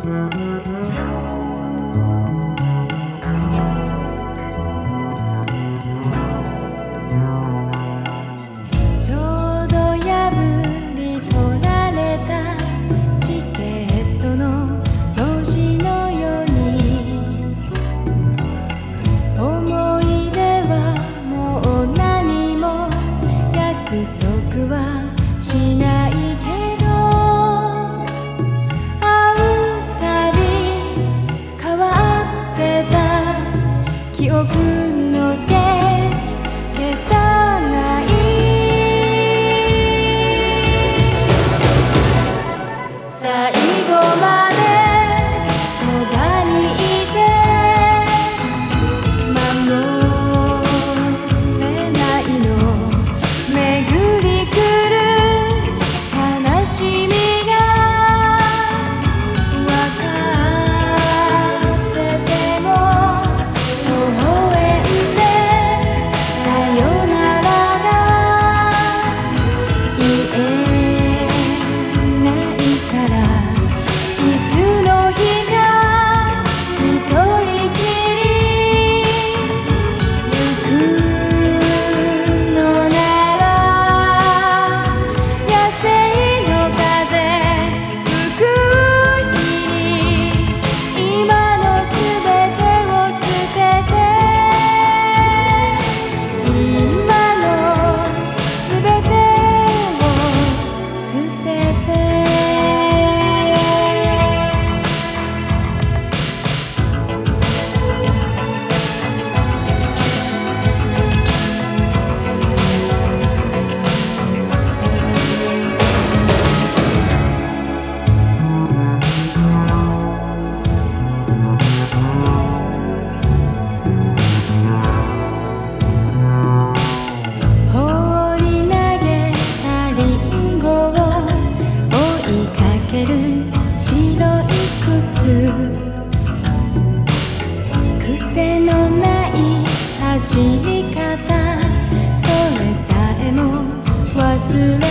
Mm-hmm. のない走り方。それさえも忘れ